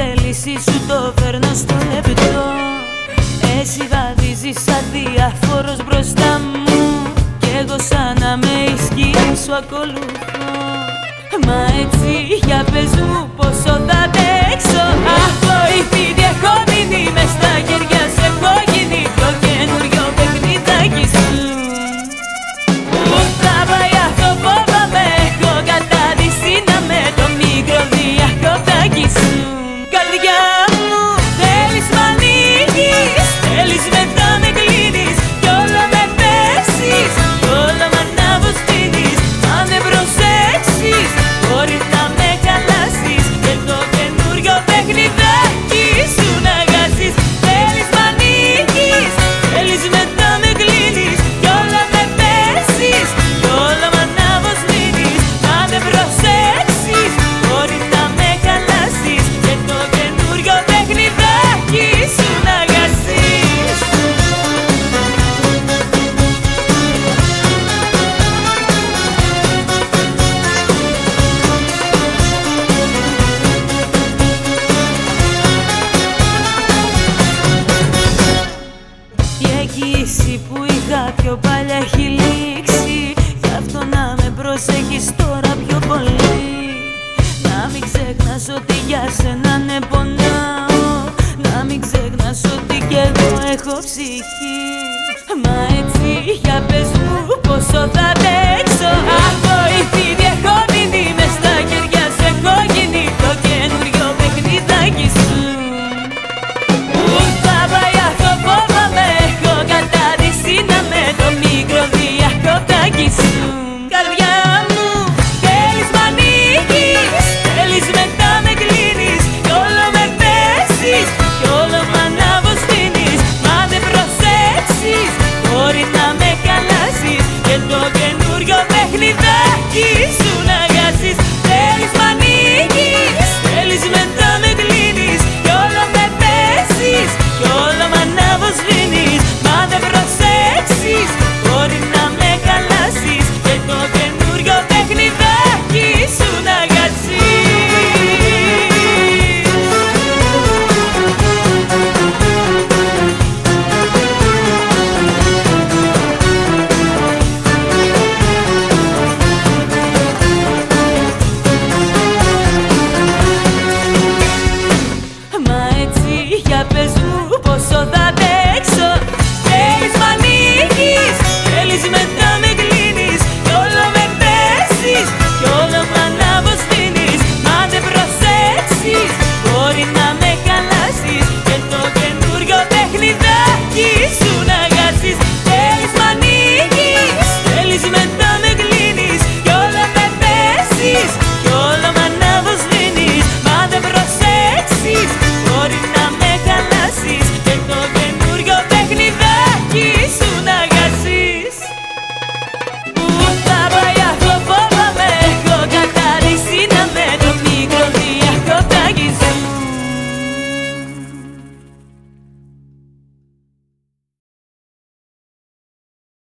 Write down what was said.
τη θέληση σου το φέρνω στο λεπτό Εσύ βαδίζεις αδιάφορος μπροστά μου. Κι εγώ σαν να με ισχύει σου ακολουθώ. Μα έτσι για πες μου πόσο θα αντέξω εγγύηση που είχα πιο παλιά έχει λήξει. Γι' αυτό να με προσέχεις τώρα πιο πολύ. Να μην ξεχνάς ότι για σένα ναι πονάω. Να μην ξεχνάς ότι κι εγώ έχω ψυχή. Μα έτσι για πες μου πόσο θα αντέξω